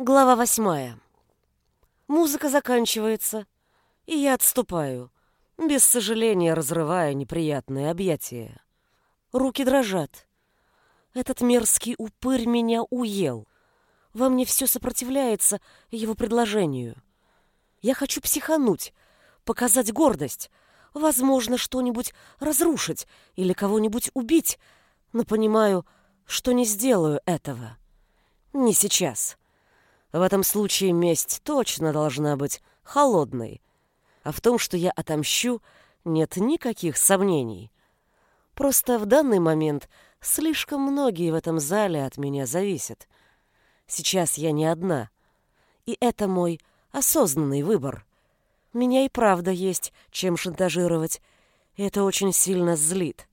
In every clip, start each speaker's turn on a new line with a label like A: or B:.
A: Глава восьмая. Музыка заканчивается, и я отступаю, без сожаления разрывая неприятные объятия. Руки дрожат. Этот мерзкий упырь меня уел. Во мне все сопротивляется его предложению. Я хочу психануть, показать гордость, возможно, что-нибудь разрушить или кого-нибудь убить, но понимаю, что не сделаю этого. Не сейчас. В этом случае месть точно должна быть холодной. А в том, что я отомщу, нет никаких сомнений. Просто в данный момент слишком многие в этом зале от меня зависят. Сейчас я не одна. И это мой осознанный выбор. Меня и правда есть чем шантажировать. И это очень сильно злит.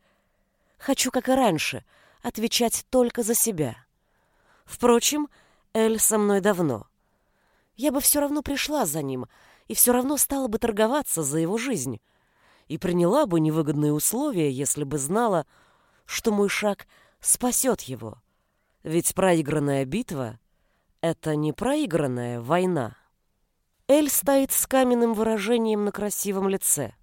A: Хочу, как и раньше, отвечать только за себя. Впрочем, Эль со мной давно. Я бы все равно пришла за ним и все равно стала бы торговаться за его жизнь. И приняла бы невыгодные условия, если бы знала, что мой шаг спасет его. Ведь проигранная битва — это не проигранная война. Эль стоит с каменным выражением на красивом лице.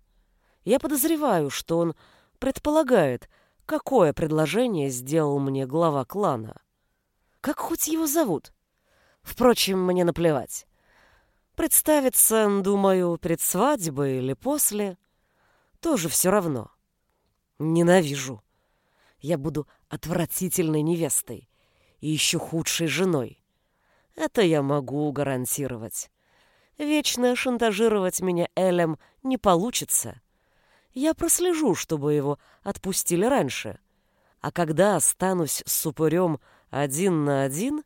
A: Я подозреваю, что он предполагает, какое предложение сделал мне глава клана. Как хоть его зовут? Впрочем, мне наплевать. Представиться, думаю, перед свадьбой или после, тоже все равно. Ненавижу. Я буду отвратительной невестой и еще худшей женой. Это я могу гарантировать. Вечно шантажировать меня Элем не получится. Я прослежу, чтобы его отпустили раньше. А когда останусь с упырем один на один,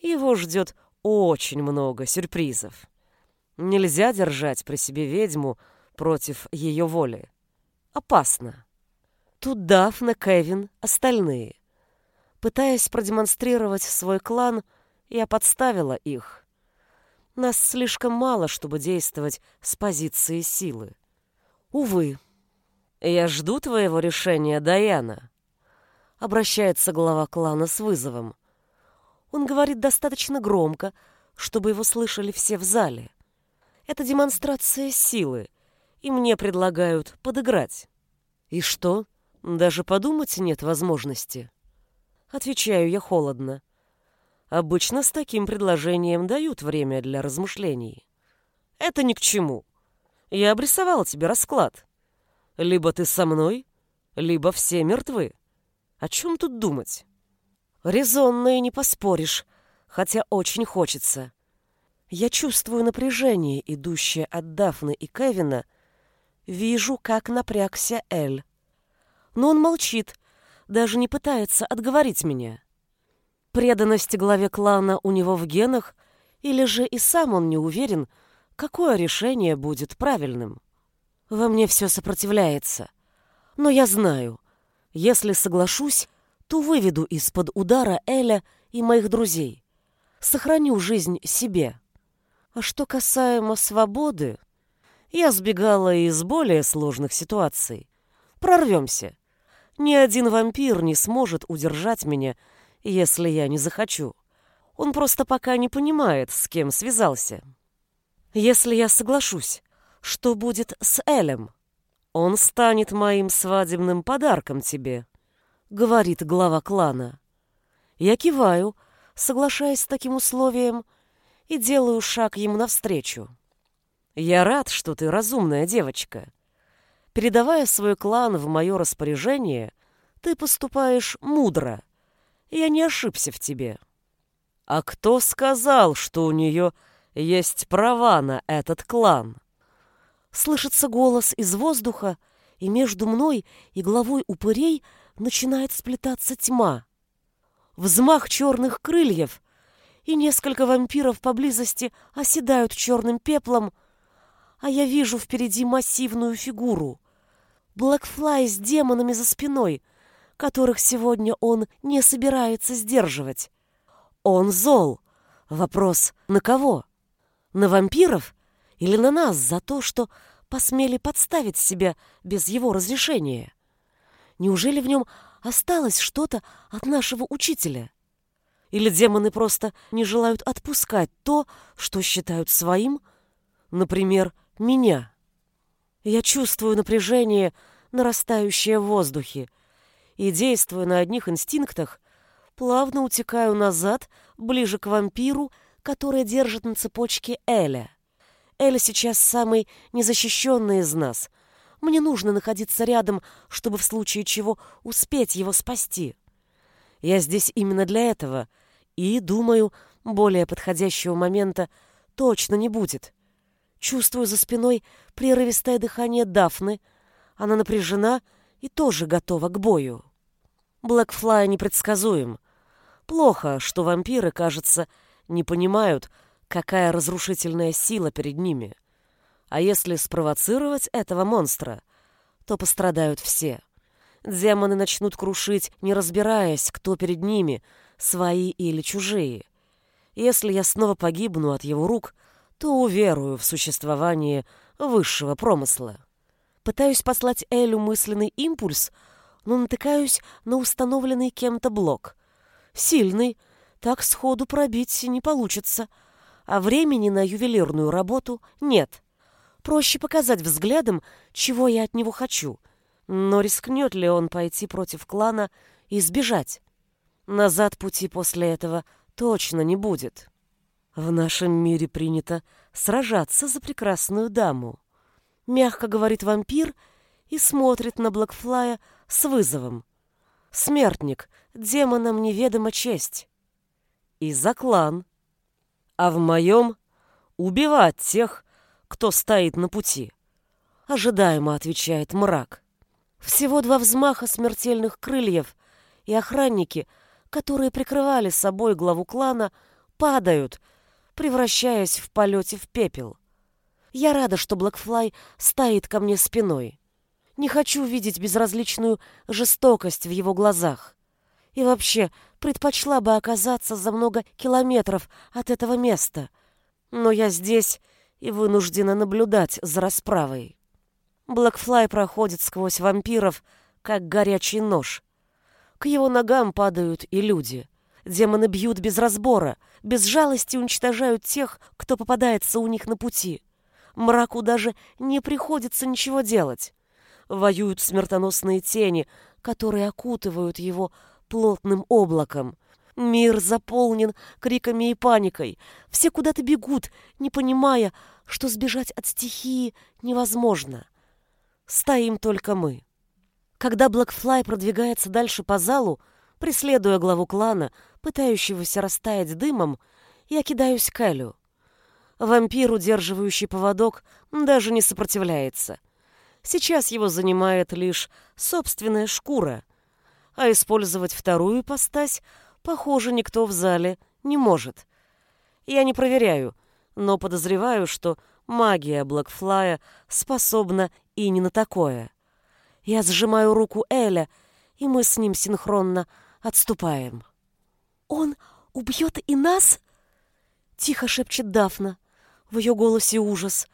A: его ждет очень много сюрпризов. Нельзя держать при себе ведьму против ее воли. Опасно. Тут Дафна, Кевин, остальные. Пытаясь продемонстрировать свой клан, я подставила их. Нас слишком мало, чтобы действовать с позиции силы. Увы. Я жду твоего решения, Даяна. Обращается глава клана с вызовом. Он говорит достаточно громко, чтобы его слышали все в зале. Это демонстрация силы, и мне предлагают подыграть. И что? Даже подумать нет возможности. Отвечаю я холодно. Обычно с таким предложением дают время для размышлений. Это ни к чему. Я обрисовал тебе расклад. Либо ты со мной, либо все мертвы. О чем тут думать? Резонно и не поспоришь, хотя очень хочется. Я чувствую напряжение, идущее от Дафны и Кевина. Вижу, как напрягся Эль. Но он молчит, даже не пытается отговорить меня. Преданность главе клана у него в генах, или же и сам он не уверен, какое решение будет правильным. Во мне все сопротивляется. Но я знаю, если соглашусь, то выведу из-под удара Эля и моих друзей. Сохраню жизнь себе. А что касаемо свободы, я сбегала из более сложных ситуаций. Прорвемся. Ни один вампир не сможет удержать меня, если я не захочу. Он просто пока не понимает, с кем связался. Если я соглашусь, что будет с Элем? Он станет моим свадебным подарком тебе говорит глава клана. Я киваю, соглашаясь с таким условием, и делаю шаг ему навстречу. Я рад, что ты разумная девочка. Передавая свой клан в мое распоряжение, ты поступаешь мудро. Я не ошибся в тебе. А кто сказал, что у нее есть права на этот клан? Слышится голос из воздуха, и между мной и главой упырей — начинает сплетаться тьма. Взмах черных крыльев, и несколько вампиров поблизости оседают черным пеплом, а я вижу впереди массивную фигуру. Блэкфлай с демонами за спиной, которых сегодня он не собирается сдерживать. Он зол. Вопрос на кого? На вампиров или на нас за то, что посмели подставить себя без его разрешения? Неужели в нем осталось что-то от нашего учителя? Или демоны просто не желают отпускать то, что считают своим, например, меня. Я чувствую напряжение, нарастающее в воздухе, и, действуя на одних инстинктах, плавно утекаю назад, ближе к вампиру, который держит на цепочке Эля. Эля сейчас самый незащищенный из нас. Мне нужно находиться рядом, чтобы в случае чего успеть его спасти. Я здесь именно для этого, и, думаю, более подходящего момента точно не будет. Чувствую за спиной прерывистое дыхание Дафны. Она напряжена и тоже готова к бою. Блэкфлай непредсказуем. Плохо, что вампиры, кажется, не понимают, какая разрушительная сила перед ними. А если спровоцировать этого монстра, то пострадают все. Демоны начнут крушить, не разбираясь, кто перед ними, свои или чужие. Если я снова погибну от его рук, то уверую в существование высшего промысла. Пытаюсь послать Элю мысленный импульс, но натыкаюсь на установленный кем-то блок. Сильный, так сходу пробить не получится, а времени на ювелирную работу нет. Проще показать взглядом, чего я от него хочу. Но рискнет ли он пойти против клана и сбежать? Назад пути после этого точно не будет. В нашем мире принято сражаться за прекрасную даму. Мягко говорит вампир и смотрит на Блэкфлая с вызовом. Смертник, демонам неведома честь. И за клан. А в моем — убивать тех, кто стоит на пути. Ожидаемо отвечает мрак. Всего два взмаха смертельных крыльев, и охранники, которые прикрывали собой главу клана, падают, превращаясь в полете в пепел. Я рада, что Блэкфлай стоит ко мне спиной. Не хочу видеть безразличную жестокость в его глазах. И вообще, предпочла бы оказаться за много километров от этого места. Но я здесь и вынуждена наблюдать за расправой. Блэкфлай проходит сквозь вампиров, как горячий нож. К его ногам падают и люди. Демоны бьют без разбора, без жалости уничтожают тех, кто попадается у них на пути. Мраку даже не приходится ничего делать. Воюют смертоносные тени, которые окутывают его плотным облаком. Мир заполнен криками и паникой. Все куда-то бегут, не понимая, что сбежать от стихии невозможно. Стоим только мы. Когда Блэкфлай продвигается дальше по залу, преследуя главу клана, пытающегося растаять дымом, я кидаюсь к Элю. Вампир, удерживающий поводок, даже не сопротивляется. Сейчас его занимает лишь собственная шкура, а использовать вторую ипостась, похоже, никто в зале не может. Я не проверяю, но подозреваю, что магия Блэкфлая способна и не на такое. Я сжимаю руку Эля, и мы с ним синхронно отступаем. «Он убьет и нас?» — тихо шепчет Дафна. В ее голосе ужас.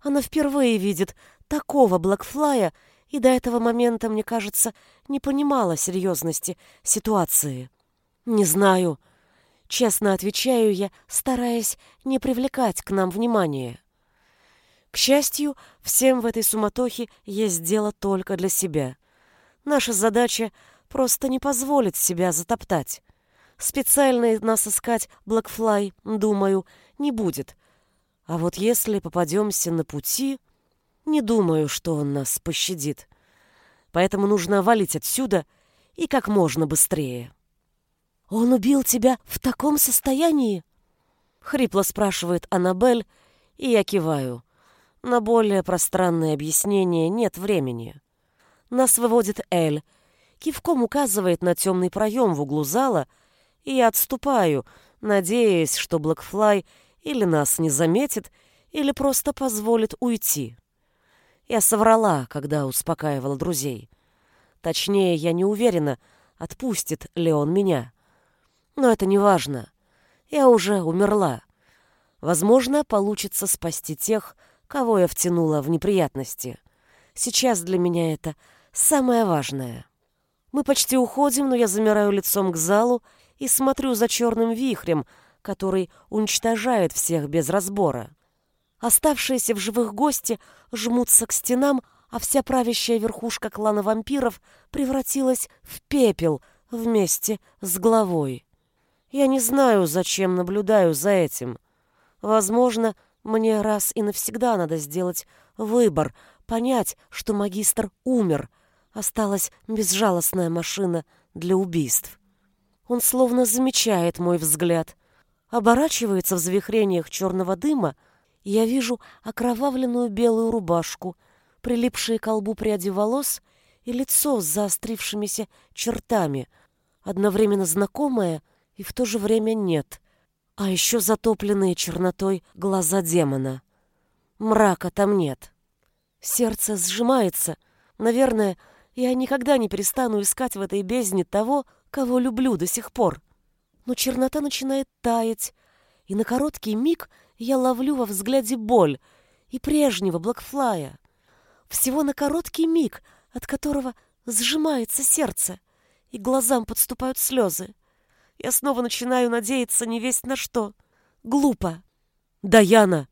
A: Она впервые видит такого Блэкфлая и до этого момента, мне кажется, не понимала серьезности ситуации. «Не знаю», — честно отвечаю я, стараясь не привлекать к нам внимания. К счастью, всем в этой суматохе есть дело только для себя. Наша задача — просто не позволить себя затоптать. Специально нас искать Блэкфлай, думаю, не будет. А вот если попадемся на пути... Не думаю, что он нас пощадит. Поэтому нужно валить отсюда и как можно быстрее. «Он убил тебя в таком состоянии?» Хрипло спрашивает Аннабель, и я киваю. На более пространное объяснение нет времени. Нас выводит Эль, кивком указывает на темный проем в углу зала, и я отступаю, надеясь, что Блэкфлай или нас не заметит, или просто позволит уйти. Я соврала, когда успокаивала друзей. Точнее, я не уверена, отпустит ли он меня. Но это не важно. Я уже умерла. Возможно, получится спасти тех, кого я втянула в неприятности. Сейчас для меня это самое важное. Мы почти уходим, но я замираю лицом к залу и смотрю за черным вихрем, который уничтожает всех без разбора. Оставшиеся в живых гости жмутся к стенам, а вся правящая верхушка клана вампиров превратилась в пепел вместе с главой. Я не знаю, зачем наблюдаю за этим. Возможно, мне раз и навсегда надо сделать выбор, понять, что магистр умер. Осталась безжалостная машина для убийств. Он словно замечает мой взгляд. Оборачивается в завихрениях черного дыма, и я вижу окровавленную белую рубашку, прилипшие к колбу пряди волос и лицо с заострившимися чертами, одновременно знакомое и в то же время нет. А еще затопленные чернотой глаза демона. Мрака там нет. Сердце сжимается. Наверное, я никогда не перестану искать в этой бездне того, кого люблю до сих пор. Но чернота начинает таять, и на короткий миг я ловлю во взгляде боль и прежнего Блэкфлая. Всего на короткий миг, от которого сжимается сердце, и глазам подступают слезы. Я снова начинаю надеяться не весть на что. Глупо. «Даяна!»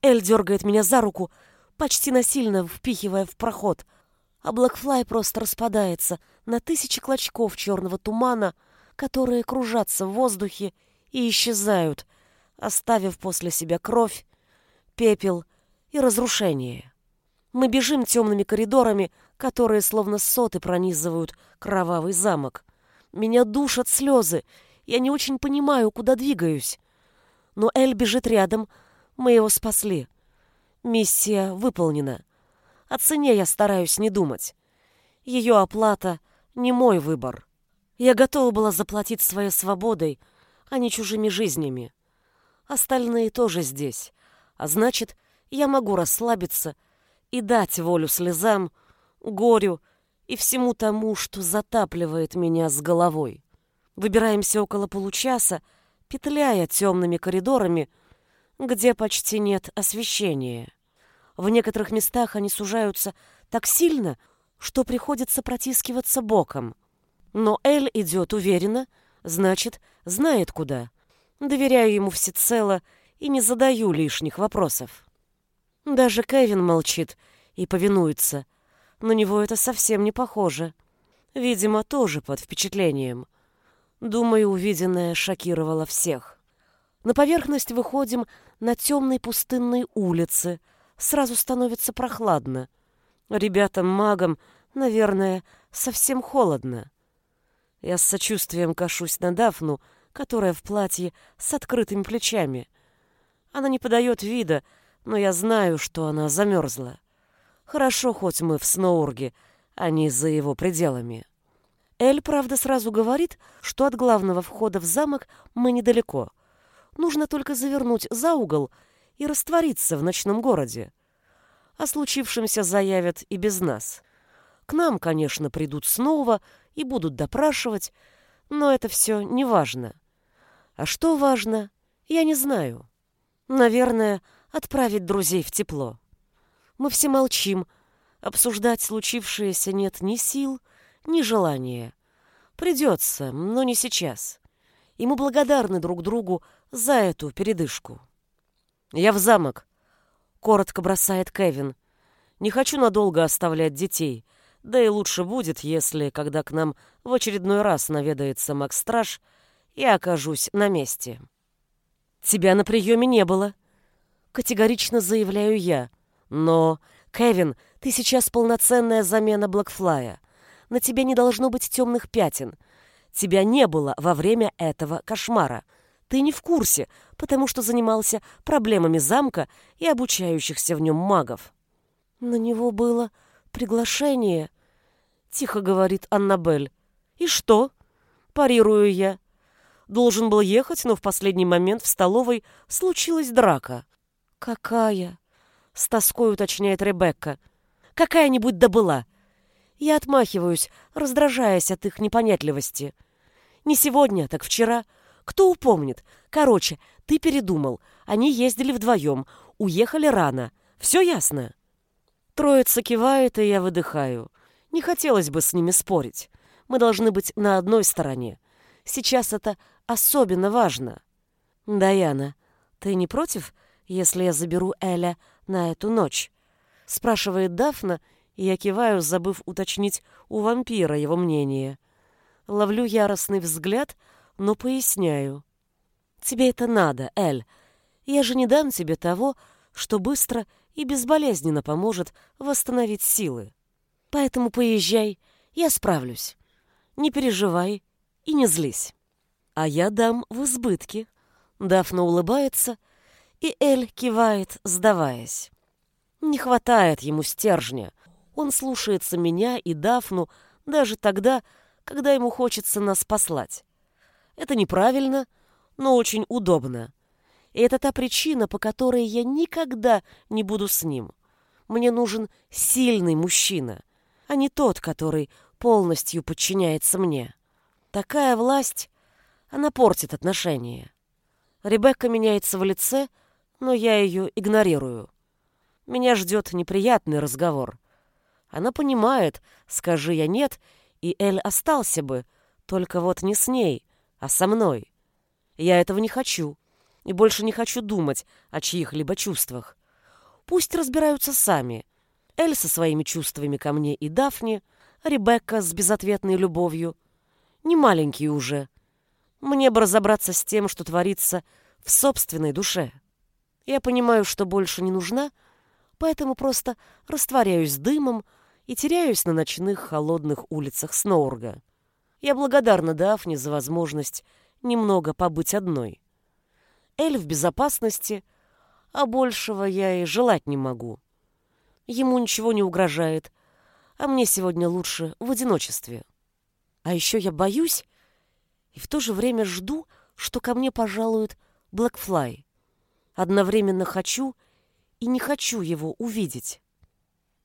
A: Эль дергает меня за руку, почти насильно впихивая в проход, а Блэкфлай просто распадается на тысячи клочков черного тумана, которые кружатся в воздухе и исчезают, оставив после себя кровь, пепел и разрушение. Мы бежим темными коридорами, которые словно соты пронизывают кровавый замок. Меня душат слезы, я не очень понимаю, куда двигаюсь. Но Эль бежит рядом, мы его спасли. Миссия выполнена. О цене я стараюсь не думать. Ее оплата — не мой выбор. Я готова была заплатить своей свободой, а не чужими жизнями. Остальные тоже здесь, а значит, я могу расслабиться и дать волю слезам, горю и всему тому, что затапливает меня с головой. Выбираемся около получаса, петляя темными коридорами, где почти нет освещения. В некоторых местах они сужаются так сильно, что приходится протискиваться боком. Но Эль идет уверенно, значит, знает куда. Доверяю ему всецело и не задаю лишних вопросов. Даже Кевин молчит и повинуется. На него это совсем не похоже. Видимо, тоже под впечатлением. Думаю, увиденное шокировало всех. На поверхность выходим на темной пустынной улице. Сразу становится прохладно. Ребятам-магам, наверное, совсем холодно. Я с сочувствием кашусь на Дафну, которая в платье с открытыми плечами. Она не подает вида, но я знаю, что она замерзла. Хорошо, хоть мы в Сноурге, а не за его пределами. Эль, правда, сразу говорит, что от главного входа в замок мы недалеко — Нужно только завернуть за угол и раствориться в ночном городе. О случившемся заявят и без нас. К нам, конечно, придут снова и будут допрашивать, но это все не важно. А что важно, я не знаю. Наверное, отправить друзей в тепло. Мы все молчим, обсуждать случившееся нет ни сил, ни желания. Придется, но не сейчас. И мы благодарны друг другу за эту передышку. «Я в замок», — коротко бросает Кевин. «Не хочу надолго оставлять детей, да и лучше будет, если, когда к нам в очередной раз наведается Макс-страж, я окажусь на месте». «Тебя на приеме не было», — категорично заявляю я. «Но, Кевин, ты сейчас полноценная замена Блэкфлая. На тебе не должно быть темных пятен. Тебя не было во время этого кошмара. Ты не в курсе, потому что занимался проблемами замка и обучающихся в нем магов. На него было приглашение, тихо говорит Аннабель. И что? Парирую я. Должен был ехать, но в последний момент в столовой случилась драка. Какая? С тоской уточняет Ребекка. Какая-нибудь да была. Я отмахиваюсь, раздражаясь от их непонятливости. Не сегодня, так вчера — кто упомнит? Короче, ты передумал. Они ездили вдвоем, уехали рано. Все ясно?» Троица кивает, и я выдыхаю. Не хотелось бы с ними спорить. Мы должны быть на одной стороне. Сейчас это особенно важно. Даяна, ты не против, если я заберу Эля на эту ночь? Спрашивает Дафна, и я киваю, забыв уточнить у вампира его мнение. Ловлю яростный взгляд, но поясняю. Тебе это надо, Эль. Я же не дам тебе того, что быстро и безболезненно поможет восстановить силы. Поэтому поезжай, я справлюсь. Не переживай и не злись. А я дам в избытке. Дафна улыбается, и Эль кивает, сдаваясь. Не хватает ему стержня. Он слушается меня и Дафну даже тогда, когда ему хочется нас послать. Это неправильно, но очень удобно. И это та причина, по которой я никогда не буду с ним. Мне нужен сильный мужчина, а не тот, который полностью подчиняется мне. Такая власть, она портит отношения. Ребекка меняется в лице, но я ее игнорирую. Меня ждет неприятный разговор. Она понимает, скажи я нет, и Эль остался бы, только вот не с ней, а со мной. Я этого не хочу, и больше не хочу думать о чьих-либо чувствах. Пусть разбираются сами. Эль со своими чувствами ко мне и Дафне, Ребекка с безответной любовью. Не маленькие уже. Мне бы разобраться с тем, что творится в собственной душе. Я понимаю, что больше не нужна, поэтому просто растворяюсь дымом и теряюсь на ночных холодных улицах Сноурга. Я благодарна Дафне за возможность немного побыть одной. Эль в безопасности, а большего я и желать не могу. Ему ничего не угрожает, а мне сегодня лучше в одиночестве. А еще я боюсь и в то же время жду, что ко мне пожалует Блэкфлай. Одновременно хочу и не хочу его увидеть.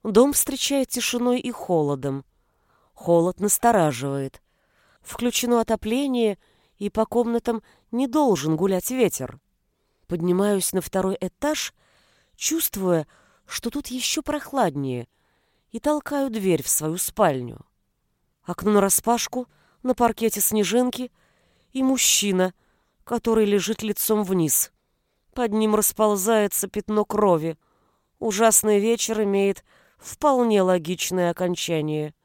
A: Дом встречает тишиной и холодом. Холод настораживает. Включено отопление, и по комнатам не должен гулять ветер. Поднимаюсь на второй этаж, чувствуя, что тут еще прохладнее, и толкаю дверь в свою спальню. Окно нараспашку, на паркете снежинки и мужчина, который лежит лицом вниз. Под ним расползается пятно крови. Ужасный вечер имеет вполне логичное окончание.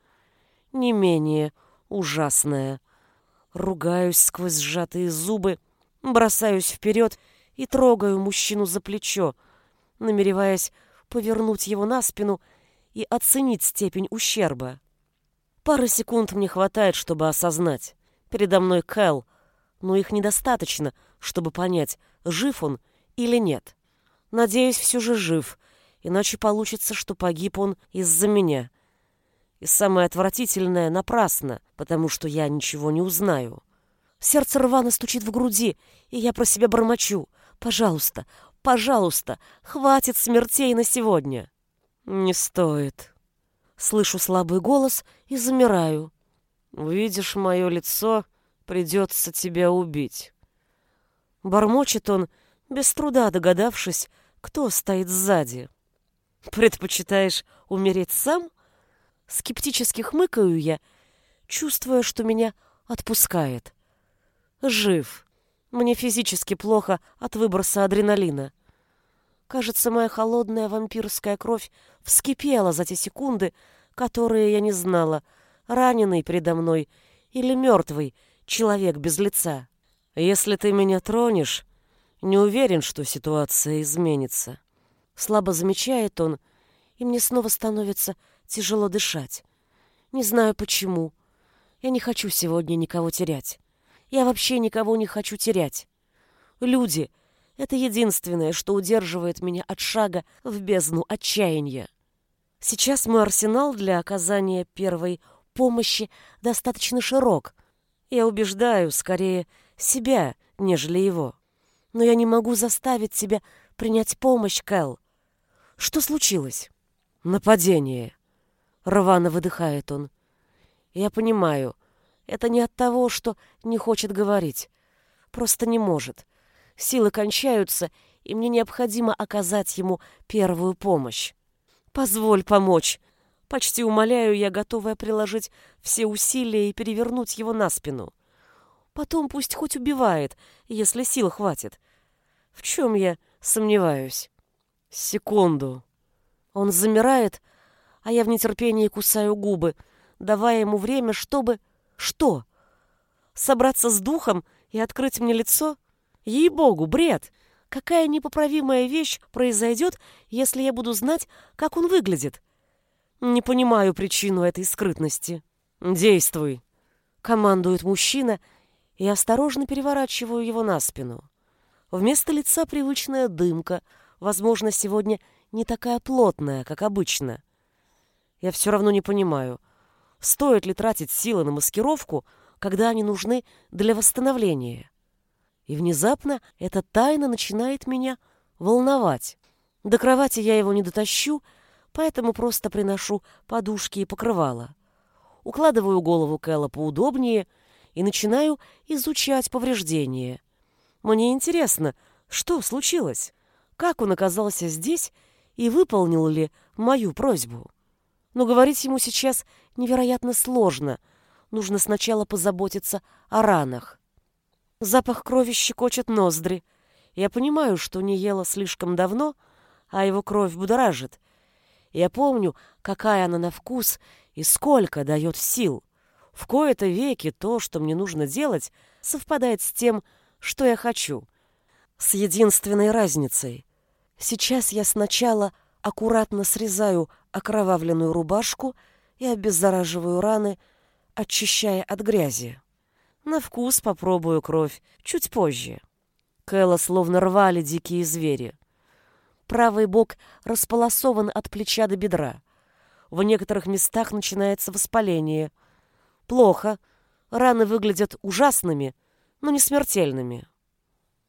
A: Не менее ужасное. Ругаюсь сквозь сжатые зубы, бросаюсь вперед и трогаю мужчину за плечо, намереваясь повернуть его на спину и оценить степень ущерба. Пары секунд мне хватает, чтобы осознать. Передо мной Кэл, но их недостаточно, чтобы понять, жив он или нет. Надеюсь, все же жив, иначе получится, что погиб он из-за меня. И самое отвратительное — напрасно, потому что я ничего не узнаю. Сердце рвано стучит в груди, и я про себя бормочу. «Пожалуйста, пожалуйста, хватит смертей на сегодня!» «Не стоит». Слышу слабый голос и замираю. «Увидишь мое лицо, придется тебя убить». Бормочет он, без труда догадавшись, кто стоит сзади. «Предпочитаешь умереть сам?» Скептически хмыкаю я, чувствуя, что меня отпускает. Жив. Мне физически плохо от выброса адреналина. Кажется, моя холодная вампирская кровь вскипела за те секунды, которые я не знала, раненый предо мной или мертвый человек без лица. Если ты меня тронешь, не уверен, что ситуация изменится. Слабо замечает он, и мне снова становится тяжело дышать. Не знаю почему. Я не хочу сегодня никого терять. Я вообще никого не хочу терять. Люди — это единственное, что удерживает меня от шага в бездну отчаяния. Сейчас мой арсенал для оказания первой помощи достаточно широк. Я убеждаю скорее себя, нежели его. Но я не могу заставить себя принять помощь, Кэл. Что случилось? Нападение. Рвано выдыхает он. Я понимаю, это не от того, что не хочет говорить. Просто не может. Силы кончаются, и мне необходимо оказать ему первую помощь. Позволь помочь. Почти умоляю я, готовая приложить все усилия и перевернуть его на спину. Потом пусть хоть убивает, если сил хватит. В чем я сомневаюсь? Секунду. Он замирает, а я в нетерпении кусаю губы, давая ему время, чтобы... Что? Собраться с духом и открыть мне лицо? Ей-богу, бред! Какая непоправимая вещь произойдет, если я буду знать, как он выглядит? Не понимаю причину этой скрытности. Действуй, командует мужчина, и осторожно переворачиваю его на спину. Вместо лица привычная дымка, возможно, сегодня не такая плотная, как обычно. Я все равно не понимаю, стоит ли тратить силы на маскировку, когда они нужны для восстановления. И внезапно эта тайна начинает меня волновать. До кровати я его не дотащу, поэтому просто приношу подушки и покрывало. Укладываю голову Кэлла поудобнее и начинаю изучать повреждения. Мне интересно, что случилось? Как он оказался здесь и выполнил ли мою просьбу? Но говорить ему сейчас невероятно сложно. Нужно сначала позаботиться о ранах. Запах крови щекочет ноздри. Я понимаю, что не ела слишком давно, а его кровь будоражит. Я помню, какая она на вкус и сколько дает сил. В кои-то веки то, что мне нужно делать, совпадает с тем, что я хочу. С единственной разницей. Сейчас я сначала аккуратно срезаю окровавленную рубашку и обеззараживаю раны, очищая от грязи. На вкус попробую кровь чуть позже. Кэлла словно рвали дикие звери. Правый бок располосован от плеча до бедра. В некоторых местах начинается воспаление. Плохо. Раны выглядят ужасными, но не смертельными.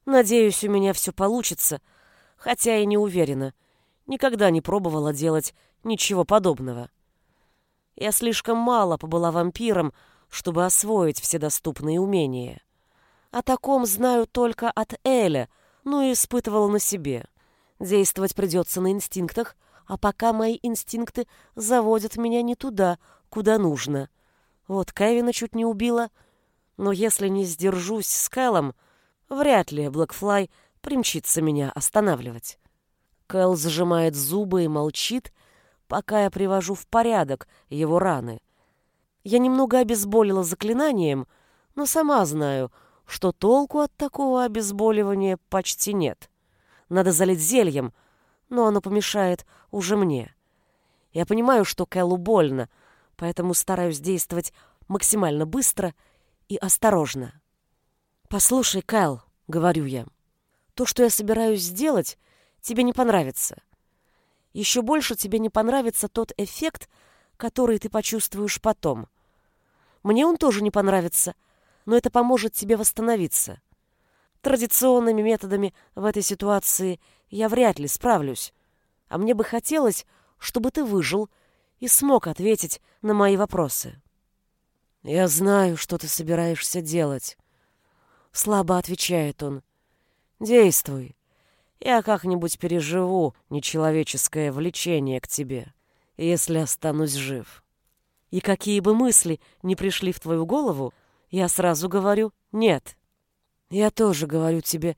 A: Надеюсь, у меня все получится, хотя и не уверена. Никогда не пробовала делать ничего подобного. Я слишком мало побыла вампиром, чтобы освоить все доступные умения. О таком знаю только от Эля, но и испытывала на себе. Действовать придется на инстинктах, а пока мои инстинкты заводят меня не туда, куда нужно. Вот Кевина чуть не убила, но если не сдержусь с Кэлом, вряд ли Блэкфлай примчится меня останавливать. Кэл зажимает зубы и молчит, пока я привожу в порядок его раны. Я немного обезболила заклинанием, но сама знаю, что толку от такого обезболивания почти нет. Надо залить зельем, но оно помешает уже мне. Я понимаю, что Кэллу больно, поэтому стараюсь действовать максимально быстро и осторожно. «Послушай, Кэл», — говорю я, — «то, что я собираюсь сделать, тебе не понравится. Еще больше тебе не понравится тот эффект, который ты почувствуешь потом. Мне он тоже не понравится, но это поможет тебе восстановиться. Традиционными методами в этой ситуации я вряд ли справлюсь, а мне бы хотелось, чтобы ты выжил и смог ответить на мои вопросы. «Я знаю, что ты собираешься делать», — слабо отвечает он. «Действуй. Я как-нибудь переживу нечеловеческое влечение к тебе, если останусь жив. И какие бы мысли не пришли в твою голову, я сразу говорю «нет». Я тоже говорю тебе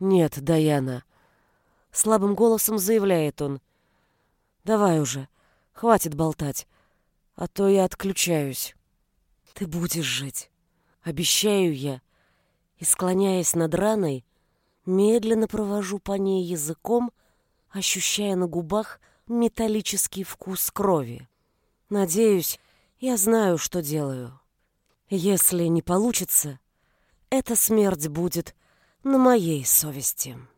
A: «нет, Даяна». Слабым голосом заявляет он. «Давай уже, хватит болтать, а то я отключаюсь». «Ты будешь жить, обещаю я». И, склоняясь над раной, Медленно провожу по ней языком, ощущая на губах металлический вкус крови. Надеюсь, я знаю, что делаю. Если не получится, эта смерть будет на моей совести.